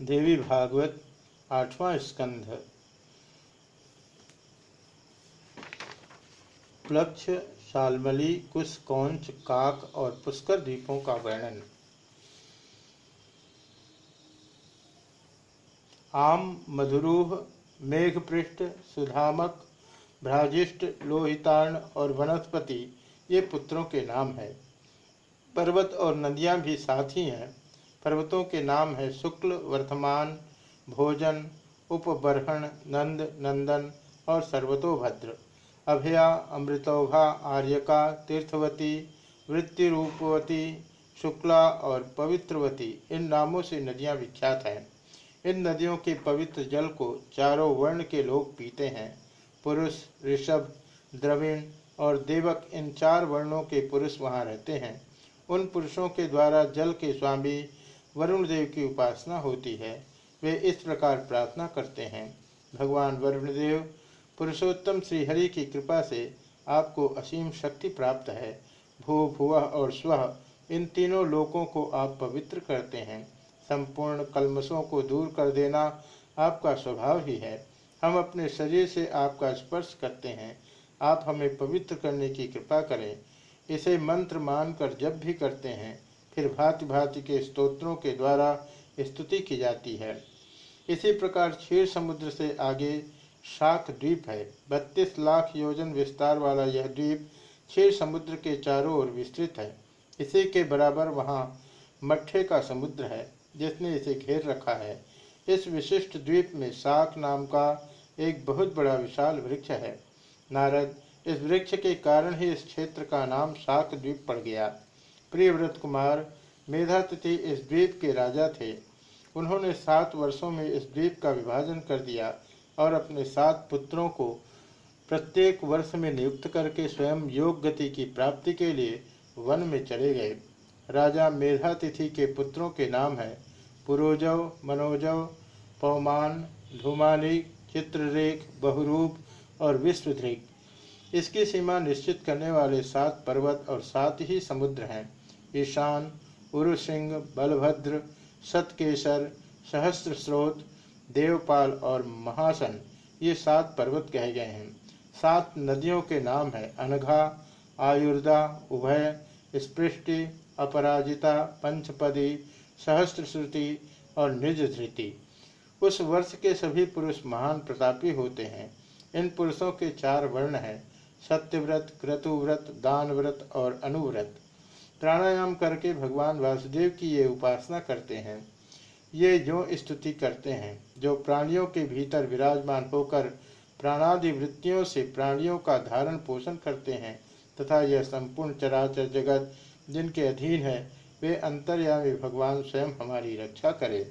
देवी भागवत आठवां स्कंध। प्लक्ष, शालमली, कुश, कौंच, काक और पुष्कर द्वीपों का वर्णन। आम, मधुरूह, मेघपृष्ठ, सुधामक भ्राजिष्ट लोहितार्ण और वनस्पति, ये पुत्रों के नाम हैं। पर्वत और नदियाँ भी साथ ही हैं। पर्वतों के नाम है शुक्ल वर्धमान भोजन, उपबरहण, नंद, नंदन और सर्वतोभद्र अभया अमृतौघा आर्यका, तीर्थवती, वृत्तिरूपवती, शुक्ला और पवित्रवती, इन नामों से नदियाँ विख्यात हैं। इन नदियों के पवित्र जल को चारों वर्ण के लोग पीते हैं। पुरुष, ऋषभ, द्रविण और देवक इन चार वर्णों के पुरुष वहाँ रहते हैं। उन पुरुषों के द्वारा जल के स्वामी वरुण देव की उपासना होती है, वे इस प्रकार प्रार्थना करते हैं। भगवान वरुण देव पुरुषोत्तम श्रीहरि की कृपा से आपको असीम शक्ति प्राप्त है। भू भुव और स्व इन तीनों लोकों को आप पवित्र करते हैं। संपूर्ण कलमसों को दूर कर देना आपका स्वभाव ही है। हम अपने शरीर से आपका स्पर्श करते हैं। आप हमें पवित्र करने की कृपा करें। इसे मंत्र मानकर जब भी करते हैं फिर भांति भांति के स्तोत्रों के द्वारा स्तुति की जाती है। इसी प्रकार क्षीर समुद्र से आगे शाक द्वीप है। बत्तीस लाख योजन विस्तार वाला यह द्वीप क्षीर समुद्र के चारों ओर विस्तृत है। इसी के बराबर वहाँ मट्ठे का समुद्र है, जिसने इसे घेर रखा है। इस विशिष्ट द्वीप में शाक नाम का एक बहुत बड़ा विशाल वृक्ष है। नारद, इस वृक्ष के कारण ही इस क्षेत्र का नाम शाक द्वीप पड़ गया। प्रियव्रत कुमार मेधातिथि इस द्वीप के राजा थे। उन्होंने सात वर्षों में इस द्वीप का विभाजन कर दिया और अपने सात पुत्रों को प्रत्येक वर्ष में नियुक्त करके स्वयं योग गति की प्राप्ति के लिए वन में चले गए। राजा मेधातिथि के पुत्रों के नाम हैं पुरोजव, मनोजव, पवमान धूमानी चित्ररेख, बहुरूप और विश्वध्रिक इसकी सीमा निश्चित करने वाले सात पर्वत और सात ही समुद्र हैं। ईशान, उरुसिंह, बलभद्र, सतकेसर सहस्त्र स्रोत देवपाल और महासन, ये सात पर्वत कहे गए हैं। सात नदियों के नाम है अनघा, आयुर्दा, उभय, स्पृष्टि, अपराजिता, पंचपदी सहस्त्र श्रुति और निज धृति उस वर्ष के सभी पुरुष महान प्रतापी होते हैं। इन पुरुषों के चार वर्ण हैं, सत्यव्रत, क्रतुव्रत, दानव्रत और अनुव्रत। प्राणायाम करके भगवान वासुदेव की ये उपासना करते हैं। ये जो स्तुति करते हैं, जो प्राणियों के भीतर विराजमान होकर प्राणादि वृत्तियों से प्राणियों का धारण पोषण करते हैं तथा यह संपूर्ण चराचर जगत जिनके अधीन है, वे अंतर्यामी भगवान स्वयं हमारी रक्षा करें।